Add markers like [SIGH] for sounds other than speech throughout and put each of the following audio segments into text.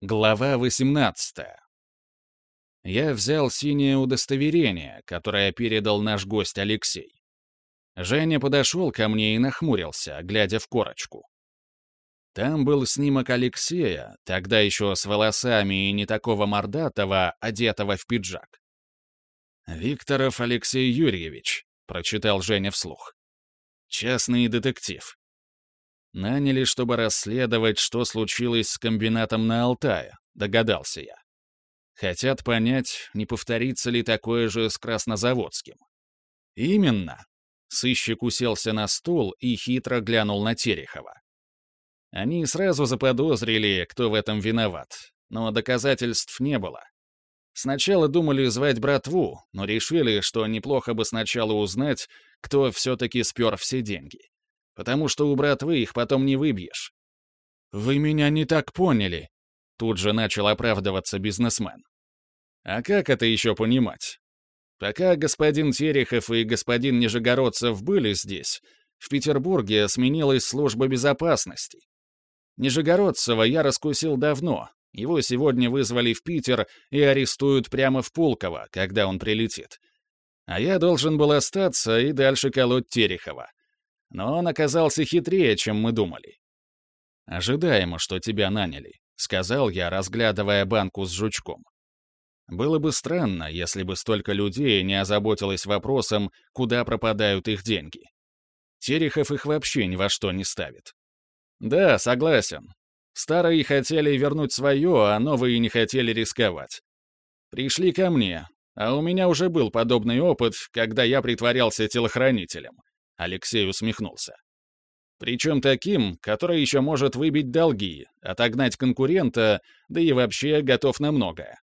Глава 18. Я взял синее удостоверение, которое передал наш гость Алексей. Женя подошел ко мне и нахмурился, глядя в корочку. Там был снимок Алексея, тогда еще с волосами и не такого мордатого, одетого в пиджак. «Викторов Алексей Юрьевич», — прочитал Женя вслух. «Частный детектив. Наняли, чтобы расследовать, что случилось с комбинатом на Алтае, догадался я. Хотят понять, не повторится ли такое же с Краснозаводским. Именно. Сыщик уселся на стул и хитро глянул на Терехова. Они сразу заподозрили, кто в этом виноват, но доказательств не было. Сначала думали звать братву, но решили, что неплохо бы сначала узнать, кто все-таки спер все деньги потому что у братвы их потом не выбьешь». «Вы меня не так поняли», — тут же начал оправдываться бизнесмен. «А как это еще понимать? Пока господин Терехов и господин Нижегородцев были здесь, в Петербурге сменилась служба безопасности. Нижегородцева я раскусил давно, его сегодня вызвали в Питер и арестуют прямо в Пулково, когда он прилетит. А я должен был остаться и дальше колоть Терехова. Но он оказался хитрее, чем мы думали. «Ожидаемо, что тебя наняли», — сказал я, разглядывая банку с жучком. Было бы странно, если бы столько людей не озаботилось вопросом, куда пропадают их деньги. Терехов их вообще ни во что не ставит. Да, согласен. Старые хотели вернуть свое, а новые не хотели рисковать. Пришли ко мне, а у меня уже был подобный опыт, когда я притворялся телохранителем. Алексей усмехнулся. Причем таким, который еще может выбить долги, отогнать конкурента, да и вообще готов на многое.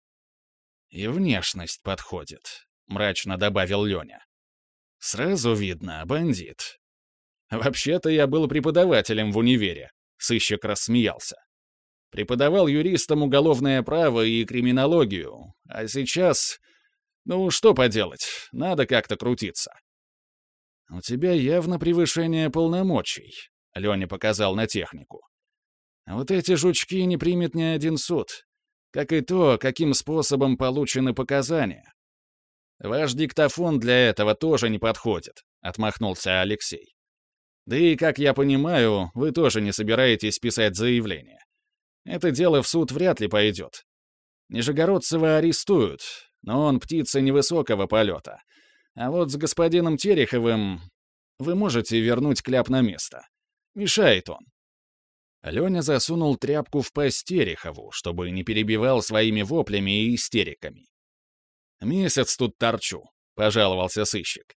«И внешность подходит», — мрачно добавил Леня. «Сразу видно, бандит». «Вообще-то я был преподавателем в универе», — сыщик рассмеялся. «Преподавал юристам уголовное право и криминологию, а сейчас... Ну, что поделать, надо как-то крутиться». «У тебя явно превышение полномочий», — Леня показал на технику. «Вот эти жучки не примет ни один суд, как и то, каким способом получены показания». «Ваш диктофон для этого тоже не подходит», — отмахнулся Алексей. «Да и, как я понимаю, вы тоже не собираетесь писать заявление. Это дело в суд вряд ли пойдет. Нижегородцева арестуют, но он птица невысокого полета, а вот с господином Тереховым вы можете вернуть кляп на место. Мешает он. Леня засунул тряпку в пасть Терехову, чтобы не перебивал своими воплями и истериками. «Месяц тут торчу», — пожаловался сыщик.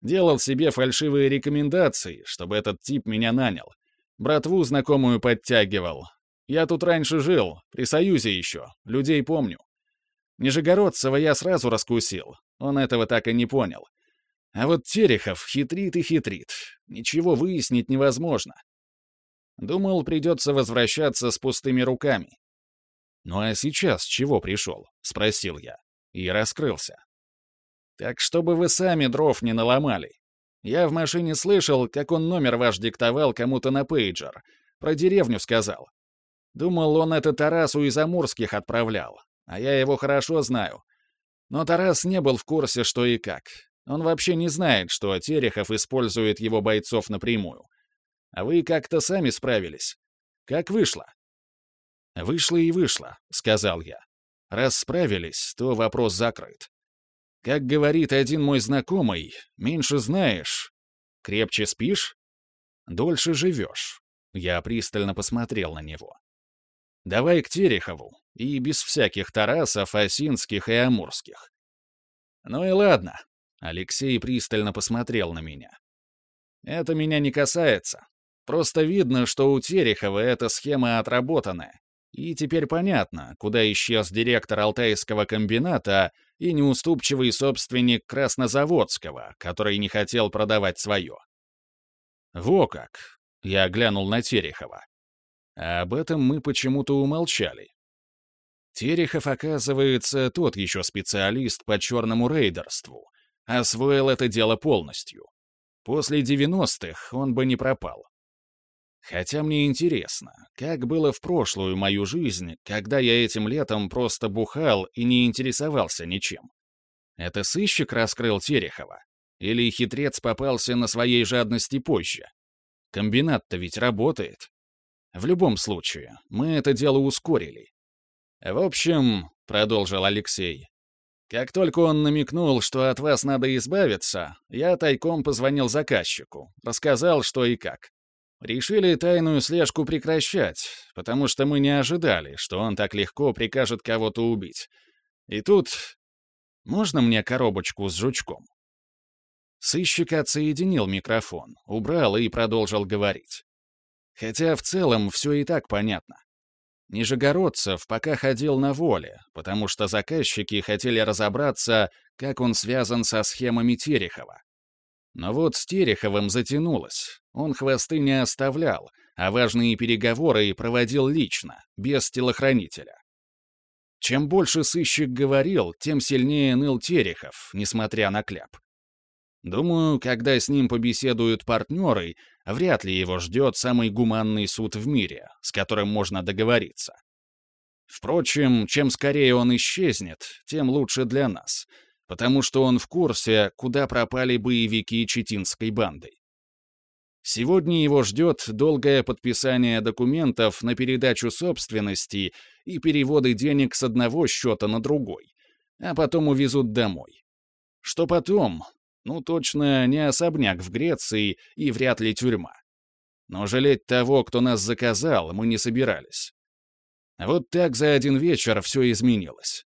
«Делал себе фальшивые рекомендации, чтобы этот тип меня нанял. Братву знакомую подтягивал. Я тут раньше жил, при Союзе еще, людей помню. Нижегородцева я сразу раскусил, он этого так и не понял. А вот Терехов хитрит и хитрит. Ничего выяснить невозможно. Думал, придется возвращаться с пустыми руками. «Ну а сейчас чего пришел?» — спросил я. И раскрылся. «Так чтобы вы сами дров не наломали. Я в машине слышал, как он номер ваш диктовал кому-то на пейджер. Про деревню сказал. Думал, он это Тарасу из Амурских отправлял. А я его хорошо знаю. Но Тарас не был в курсе, что и как. Он вообще не знает, что Терехов использует его бойцов напрямую. А вы как-то сами справились. Как вышло?» «Вышло и вышло», — сказал я. «Раз справились, то вопрос закрыт. Как говорит один мой знакомый, меньше знаешь, крепче спишь, дольше живешь». Я пристально посмотрел на него. «Давай к Терехову, и без всяких Тарасов, Осинских и Амурских». «Ну и ладно, Алексей пристально посмотрел на меня. «Это меня не касается. Просто видно, что у Терехова эта схема отработанная. И теперь понятно, куда исчез директор Алтайского комбината и неуступчивый собственник Краснозаводского, который не хотел продавать свое. Во как! Я глянул на Терехова. А об этом мы почему-то умолчали. Терехов, оказывается, тот еще специалист по черному рейдерству, освоил это дело полностью. После 90-х он бы не пропал. Хотя мне интересно, как было в прошлую мою жизнь, когда я этим летом просто бухал и не интересовался ничем. Это сыщик раскрыл Терехова? Или хитрец попался на своей жадности позже? Комбинат-то ведь работает. В любом случае, мы это дело ускорили. В общем, — продолжил Алексей, — как только он намекнул, что от вас надо избавиться, я тайком позвонил заказчику, рассказал, что и как. Решили тайную слежку прекращать, потому что мы не ожидали, что он так легко прикажет кого-то убить. И тут... Можно мне коробочку с жучком? Сыщик отсоединил микрофон, убрал и продолжил говорить. Хотя в целом все и так понятно. Нижегородцев пока ходил на воле, потому что заказчики хотели разобраться, как он связан со схемами Терехова. Но вот с Тереховым затянулось. Он хвосты не оставлял, а важные переговоры проводил лично, без телохранителя. Чем больше сыщик говорил, тем сильнее ныл Терехов, несмотря на кляп. Думаю, когда с ним побеседуют партнеры, вряд ли его ждет самый гуманный суд в мире, с которым можно договориться. Впрочем, чем скорее он исчезнет, тем лучше для нас — потому что он в курсе, куда пропали боевики читинской банды. Сегодня его ждет долгое подписание документов на передачу собственности и переводы денег с одного счета на другой, а потом увезут домой. Что потом? Ну, точно не особняк в Греции и вряд ли тюрьма. Но жалеть того, кто нас заказал, мы не собирались. Вот так за один вечер все изменилось.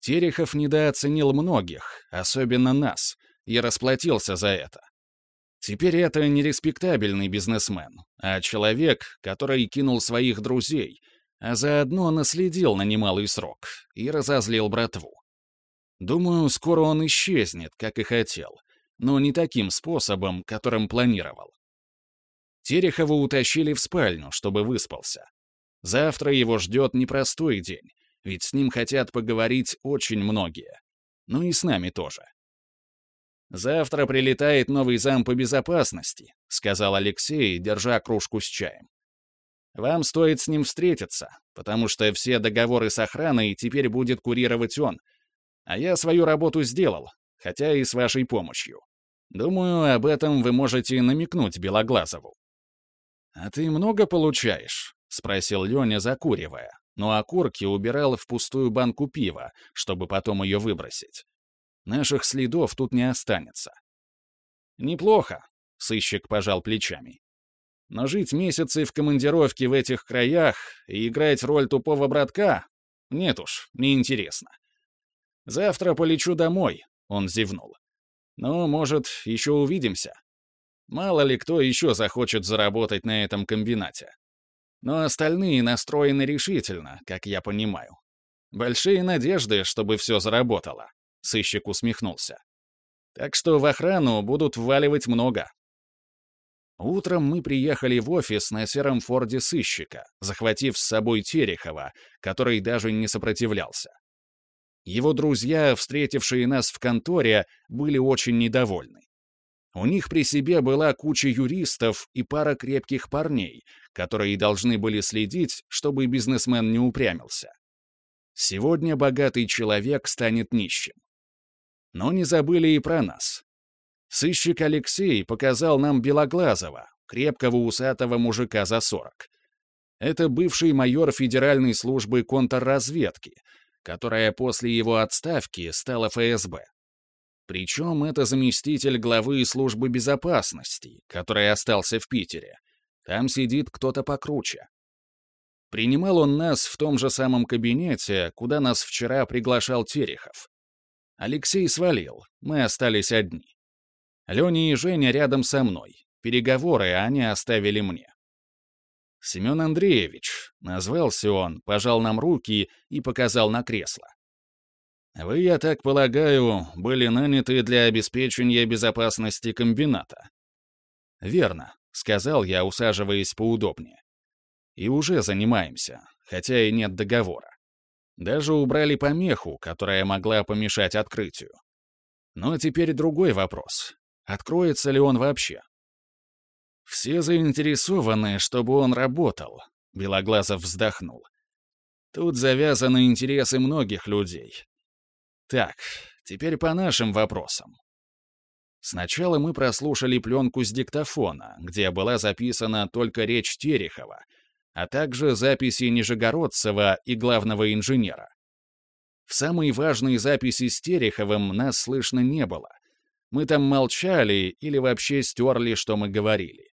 Терехов недооценил многих, особенно нас, и расплатился за это. Теперь это не респектабельный бизнесмен, а человек, который кинул своих друзей, а заодно наследил на немалый срок и разозлил братву. Думаю, скоро он исчезнет, как и хотел, но не таким способом, которым планировал. Терехова утащили в спальню, чтобы выспался. Завтра его ждет непростой день, ведь с ним хотят поговорить очень многие. Ну и с нами тоже. «Завтра прилетает новый зам по безопасности», — сказал Алексей, держа кружку с чаем. «Вам стоит с ним встретиться, потому что все договоры с охраной теперь будет курировать он. А я свою работу сделал, хотя и с вашей помощью. Думаю, об этом вы можете намекнуть Белоглазову». «А ты много получаешь?» — спросил Леня, закуривая но окурки убирал в пустую банку пива, чтобы потом ее выбросить. Наших следов тут не останется. «Неплохо», — сыщик пожал плечами. «Но жить месяцы в командировке в этих краях и играть роль тупого братка? Нет уж, неинтересно. Завтра полечу домой», — он зевнул. «Ну, может, еще увидимся. Мало ли кто еще захочет заработать на этом комбинате. Но остальные настроены решительно, как я понимаю. Большие надежды, чтобы все заработало. Сыщик усмехнулся. Так что в охрану будут вваливать много. Утром мы приехали в офис на сером форде сыщика, захватив с собой Терехова, который даже не сопротивлялся. Его друзья, встретившие нас в конторе, были очень недовольны. У них при себе была куча юристов и пара крепких парней, которые должны были следить, чтобы бизнесмен не упрямился. Сегодня богатый человек станет нищим. Но не забыли и про нас. Сыщик Алексей показал нам Белоглазова, крепкого усатого мужика за сорок. Это бывший майор Федеральной службы контрразведки, которая после его отставки стала ФСБ. Причем это заместитель главы службы безопасности, который остался в Питере. Там сидит кто-то покруче. Принимал он нас в том же самом кабинете, куда нас вчера приглашал Терехов. Алексей свалил, мы остались одни. Леня и Женя рядом со мной. Переговоры они оставили мне. Семен Андреевич, назвался он, пожал нам руки и показал на кресло. Вы, я так полагаю, были наняты для обеспечения безопасности комбината. Верно, сказал я, усаживаясь поудобнее. И уже занимаемся, хотя и нет договора. Даже убрали помеху, которая могла помешать открытию. Но теперь другой вопрос. Откроется ли он вообще? Все заинтересованы, чтобы он работал, Белоглазов вздохнул. Тут завязаны интересы многих людей. Так, теперь по нашим вопросам. Сначала мы прослушали пленку с диктофона, где была записана только речь Терехова, а также записи Нижегородцева и главного инженера. В самой важной записи с Тереховым нас слышно не было. Мы там молчали или вообще стерли, что мы говорили.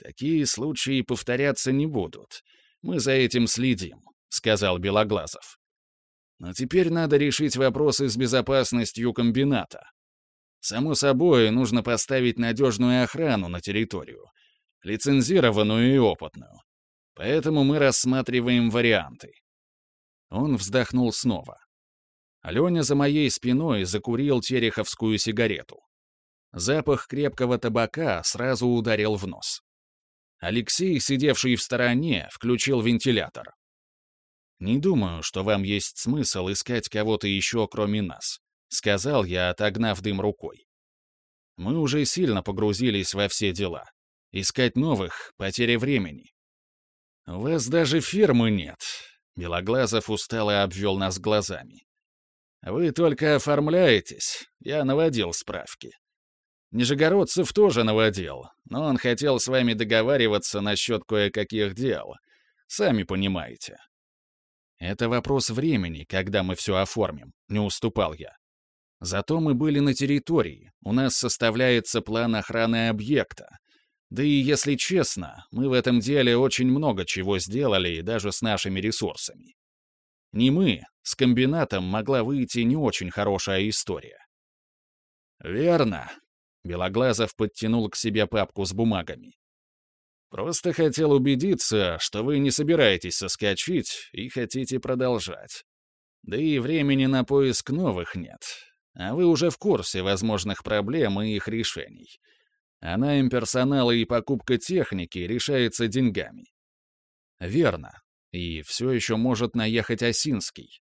Такие случаи повторяться не будут. Мы за этим следим, сказал Белоглазов. Но теперь надо решить вопросы с безопасностью комбината. Само собой, нужно поставить надежную охрану на территорию, лицензированную и опытную. Поэтому мы рассматриваем варианты. Он вздохнул снова. Аленя за моей спиной закурил тереховскую сигарету. Запах крепкого табака сразу ударил в нос. Алексей, сидевший в стороне, включил вентилятор. «Не думаю, что вам есть смысл искать кого-то еще, кроме нас», — сказал я, отогнав дым рукой. «Мы уже сильно погрузились во все дела. Искать новых — потеря времени». «У вас даже фирмы нет», — Белоглазов устало обвел нас глазами. «Вы только оформляетесь, я наводил справки. Нижегородцев тоже наводил, но он хотел с вами договариваться насчет кое-каких дел. Сами понимаете. Это вопрос времени, когда мы все оформим, не уступал я. Зато мы были на территории, у нас составляется план охраны объекта. Да и, если честно, мы в этом деле очень много чего сделали, даже с нашими ресурсами. Не мы, с комбинатом могла выйти не очень хорошая история. «Верно», Белоглазов подтянул к себе папку с бумагами. «Просто хотел убедиться, что вы не собираетесь соскочить и хотите продолжать. Да и времени на поиск новых нет. А вы уже в курсе возможных проблем и их решений. А найм персонала и покупка техники решается деньгами». «Верно. И все еще может наехать Осинский».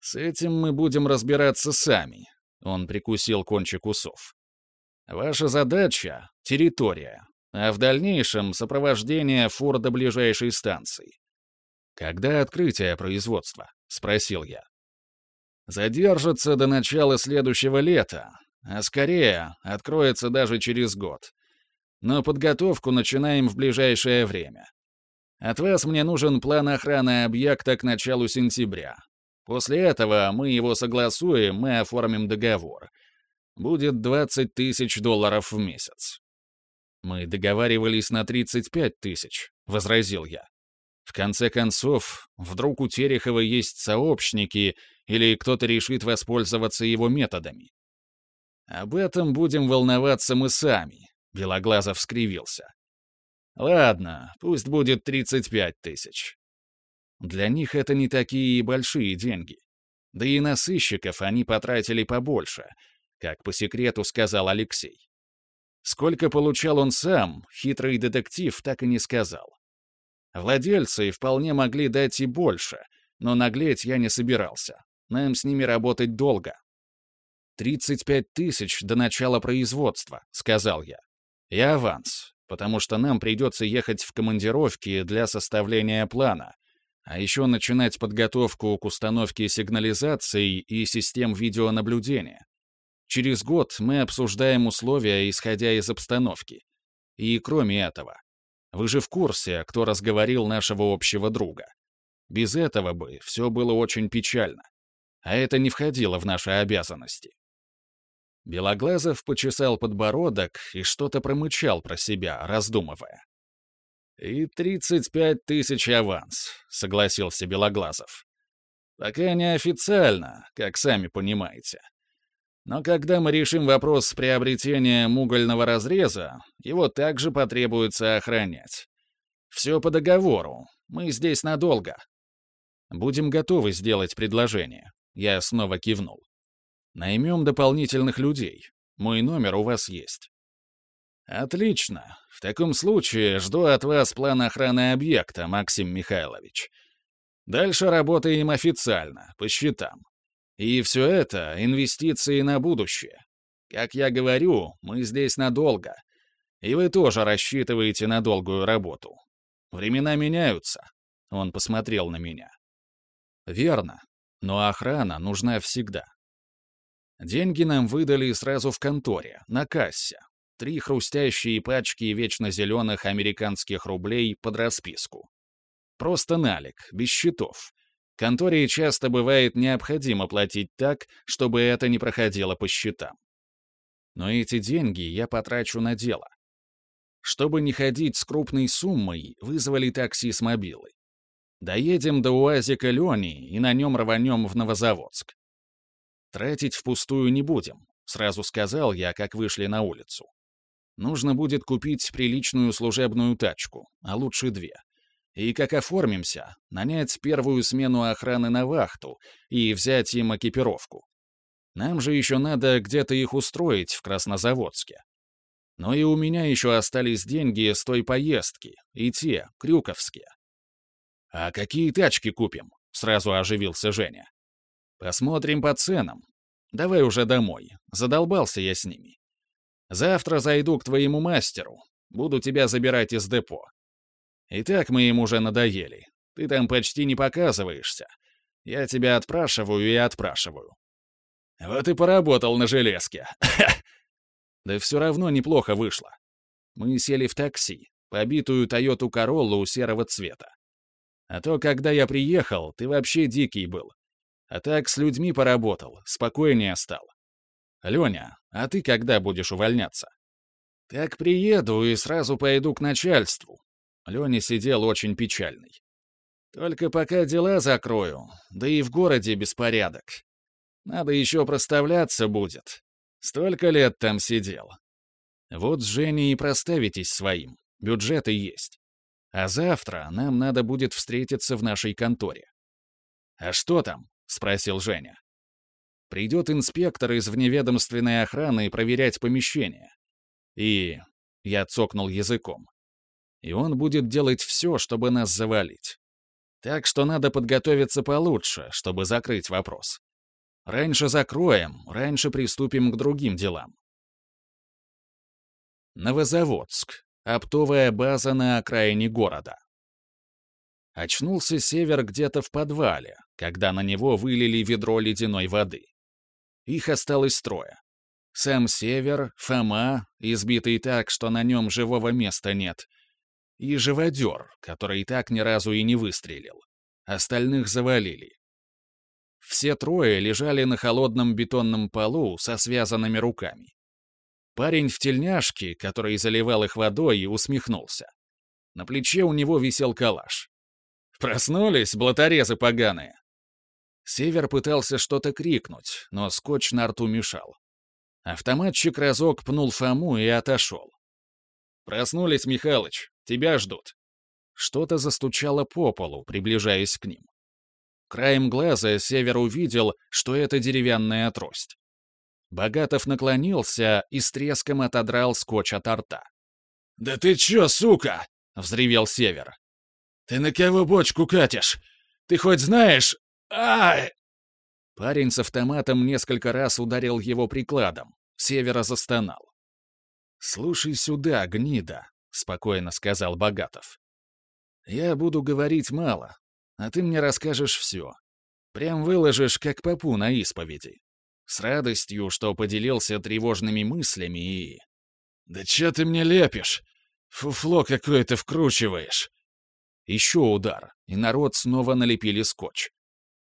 «С этим мы будем разбираться сами», — он прикусил кончик усов. Ваша задача — территория, а в дальнейшем — сопровождение фур до ближайшей станции. «Когда открытие производства?» — спросил я. «Задержится до начала следующего лета, а скорее откроется даже через год. Но подготовку начинаем в ближайшее время. От вас мне нужен план охраны объекта к началу сентября. После этого мы его согласуем, мы оформим договор — будет 20 тысяч долларов в месяц. «Мы договаривались на 35 тысяч», — возразил я. «В конце концов, вдруг у Терехова есть сообщники, или кто-то решит воспользоваться его методами». «Об этом будем волноваться мы сами», — Белоглазов скривился. «Ладно, пусть будет 35 тысяч». Для них это не такие большие деньги. Да и на сыщиков они потратили побольше, как по секрету сказал Алексей. Сколько получал он сам, хитрый детектив так и не сказал. Владельцы вполне могли дать и больше, но наглеть я не собирался. Нам с ними работать долго. «Тридцать пять тысяч до начала производства», — сказал я. «И аванс, потому что нам придется ехать в командировки для составления плана, а еще начинать подготовку к установке сигнализации и систем видеонаблюдения. Через год мы обсуждаем условия, исходя из обстановки. И кроме этого, вы же в курсе, кто разговорил нашего общего друга. Без этого бы все было очень печально. А это не входило в наши обязанности. Белоглазов почесал подбородок и что-то промычал про себя, раздумывая. «И 35 тысяч аванс», — согласился Белоглазов. «Пока неофициально, как сами понимаете. Но когда мы решим вопрос с приобретением угольного разреза, его также потребуется охранять. Все по договору. Мы здесь надолго. Будем готовы сделать предложение. Я снова кивнул. Наймем дополнительных людей. Мой номер у вас есть. Отлично. В таком случае жду от вас план охраны объекта, Максим Михайлович. Дальше работаем официально, по счетам. И все это — инвестиции на будущее. Как я говорю, мы здесь надолго. И вы тоже рассчитываете на долгую работу. Времена меняются. Он посмотрел на меня. Верно. Но охрана нужна всегда. Деньги нам выдали сразу в конторе, на кассе. Три хрустящие пачки вечно зеленых американских рублей под расписку. Просто налик, без счетов. Конторе часто бывает необходимо платить так, чтобы это не проходило по счетам. Но эти деньги я потрачу на дело. Чтобы не ходить с крупной суммой, вызвали такси с мобилой. Доедем до УАЗика Лени и на нем рванем в Новозаводск. Тратить впустую не будем, сразу сказал я, как вышли на улицу. Нужно будет купить приличную служебную тачку, а лучше две. И как оформимся, нанять первую смену охраны на вахту и взять им экипировку. Нам же еще надо где-то их устроить в Краснозаводске. Но и у меня еще остались деньги с той поездки, и те, крюковские. «А какие тачки купим?» — сразу оживился Женя. «Посмотрим по ценам. Давай уже домой. Задолбался я с ними. Завтра зайду к твоему мастеру. Буду тебя забирать из депо. Итак, мы им уже надоели. Ты там почти не показываешься. Я тебя отпрашиваю и отпрашиваю. Вот и поработал на железке. [LAUGHS] Да все равно неплохо вышло. Мы сели в такси, побитую Тойоту Короллу серого цвета. А то, когда я приехал, ты вообще дикий был. А так с людьми поработал, спокойнее стал. Леня, а ты когда будешь увольняться? Так приеду и сразу пойду к начальству. Леня сидел очень печальный. Только пока дела закрою, да и в городе беспорядок. Надо еще проставляться будет. Столько лет там сидел. Вот с Женей и проставитесь своим. Бюджеты есть. А завтра нам надо будет встретиться в нашей конторе. «А что там?» — спросил Женя. «Придет инспектор из вневедомственной охраны проверять помещение. И...» — я цокнул языком. «И он будет делать все, чтобы нас завалить. Так что надо подготовиться получше, чтобы закрыть вопрос. Раньше закроем, раньше приступим к другим делам». Новозаводск. Оптовая база на окраине города. Очнулся Север где-то в подвале, когда на него вылили ведро ледяной воды. Их осталось трое. Сам Север, Фома, избитый так, что на нем живого места нет, и живодер, который так ни разу и не выстрелил. Остальных завалили. Все трое лежали на холодном бетонном полу со связанными руками. Парень в тельняшке, который заливал их водой, усмехнулся. На плече у него висел калаш. «Проснулись, блоторезы поганые!» Север пытался что-то крикнуть, но скотч на рту мешал. Автоматчик разок пнул Фому и отошел. «Проснулись, Михалыч, тебя ждут». Что-то застучало по полу, приближаясь к ним. Краем глаза Север увидел, что это деревянная трость. Богатов наклонился и с треском отодрал скотч от рта. «Да ты чё, сука?» — взревел Север. «Ты на кого бочку катишь? Ты хоть знаешь... Ай!» Парень с автоматом несколько раз ударил его прикладом. Севера застонал. «Слушай сюда, гнида», — спокойно сказал Богатов. «Я буду говорить мало, а ты мне расскажешь все. Прям выложишь, как попу на исповеди. С радостью, что поделился тревожными мыслями и... «Да чё ты мне лепишь? Фуфло какое-то вкручиваешь!» Еще удар, и народ снова налепили скотч.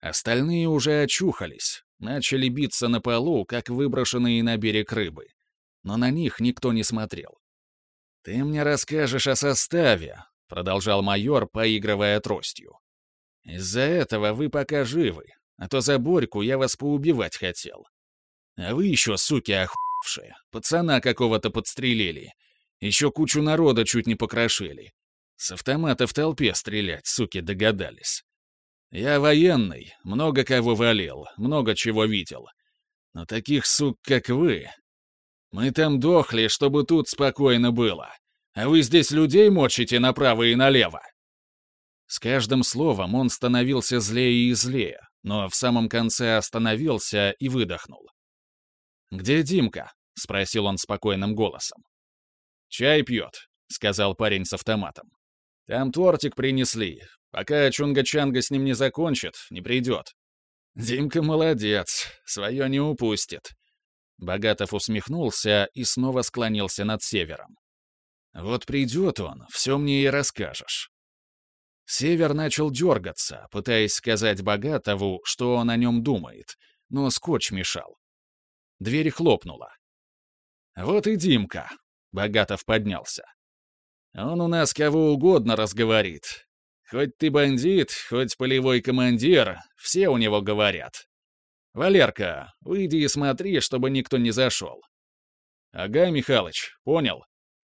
Остальные уже очухались, начали биться на полу, как выброшенные на берег рыбы. Но на них никто не смотрел. «Ты мне расскажешь о составе», — продолжал майор, поигрывая тростью. «Из-за этого вы пока живы, а то за Борьку я вас поубивать хотел. А вы еще, суки охуевшие, пацана какого-то подстрелили. Еще кучу народа чуть не покрошили. С автомата в толпе стрелять, суки, догадались. Я военный, много кого валил, много чего видел. Но таких сук, как вы... Мы там дохли, чтобы тут спокойно было. А вы здесь людей мочите направо и налево. С каждым словом он становился злее и злее, но в самом конце остановился и выдохнул. «Где Димка?» — спросил он спокойным голосом. «Чай пьет», — сказал парень с автоматом. «Там тортик принесли. Пока Чунга-Чанга с ним не закончит, не придет». «Димка молодец, свое не упустит». Богатов усмехнулся и снова склонился над севером. «Вот придет он, все мне и расскажешь». Север начал дергаться, пытаясь сказать Богатову, что он о нем думает, но скотч мешал. Дверь хлопнула. «Вот и Димка», — Богатов поднялся. «Он у нас кого угодно разговорит. Хоть ты бандит, хоть полевой командир, все у него говорят. Валерка, выйди и смотри, чтобы никто не зашел». «Ага, Михалыч, понял».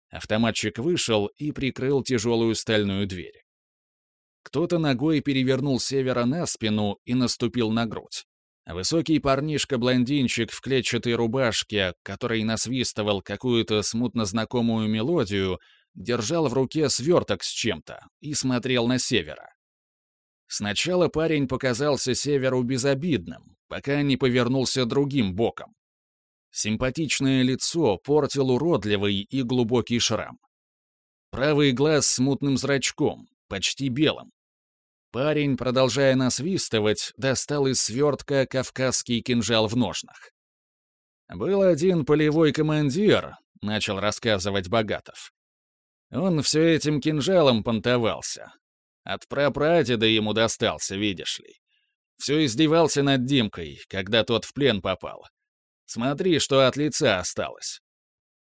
Автоматчик вышел и прикрыл тяжелую стальную дверь. Кто-то ногой перевернул Севера на спину и наступил на грудь. Высокий парнишка-блондинчик в клетчатой рубашке, который насвистывал какую-то смутно знакомую мелодию, держал в руке сверток с чем-то и смотрел на Севера. Сначала парень показался Северу безобидным, пока не повернулся другим боком. Симпатичное лицо портил уродливый и глубокий шрам. Правый глаз с мутным зрачком, почти белым. Парень, продолжая насвистывать, достал из свертка кавказский кинжал в ножнах. «Был один полевой командир», — начал рассказывать Богатов. Он все этим кинжалом понтовался. От прапрадеда ему достался, видишь ли. Все издевался над Димкой, когда тот в плен попал. Смотри, что от лица осталось.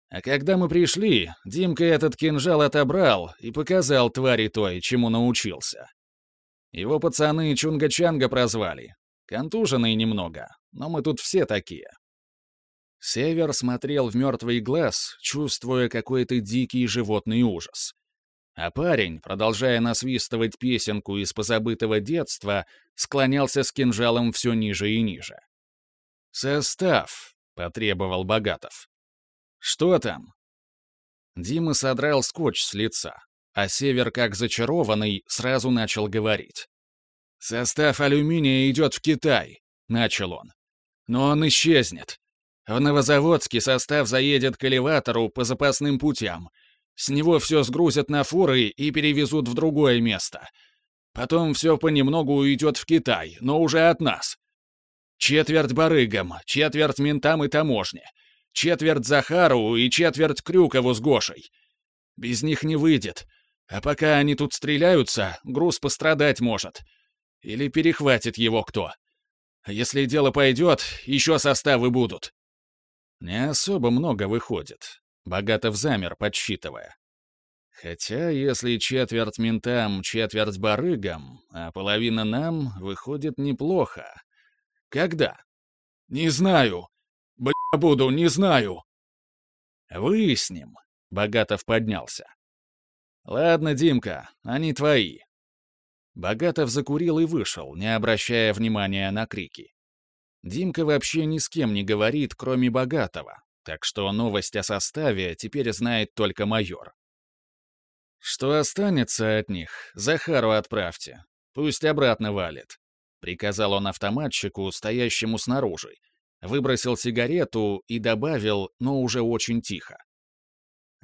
А когда мы пришли, Димка этот кинжал отобрал и показал твари той, чему научился. Его пацаны Чунга-Чанга прозвали. Контуженные немного, но мы тут все такие. Север смотрел в мертвый глаз, чувствуя какой-то дикий животный ужас. А парень, продолжая насвистывать песенку из позабытого детства, склонялся с кинжалом все ниже и ниже. «Состав», — потребовал Богатов. «Что там?» Дима содрал скотч с лица а Север, как зачарованный, сразу начал говорить. «Состав алюминия идет в Китай», — начал он. «Но он исчезнет. В Новозаводске состав заедет к элеватору по запасным путям. С него все сгрузят на фуры и перевезут в другое место. Потом все понемногу уйдет в Китай, но уже от нас. Четверть барыгам, четверть ментам и таможне, четверть Захару и четверть Крюкову с Гошей. Без них не выйдет. А пока они тут стреляются, груз пострадать может. Или перехватит его кто. Если дело пойдет, еще составы будут. Не особо много выходит. Богатов замер, подсчитывая. Хотя, если четверть ментам, четверть барыгам, а половина нам, выходит неплохо. Когда? Не знаю. Бля, буду, не знаю. Выясним. Богатов поднялся. «Ладно, Димка, они твои». Богатов закурил и вышел, не обращая внимания на крики. Димка вообще ни с кем не говорит, кроме Богатого, так что новость о составе теперь знает только майор. «Что останется от них, Захару отправьте. Пусть обратно валит», — приказал он автоматчику, стоящему снаружи. Выбросил сигарету и добавил, но уже очень тихо.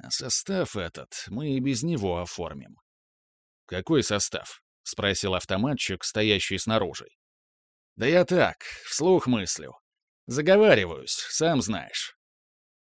Состав этот мы и без него оформим. «Какой состав?» — спросил автоматчик, стоящий снаружи. «Да я так, вслух мыслю. Заговариваюсь, сам знаешь.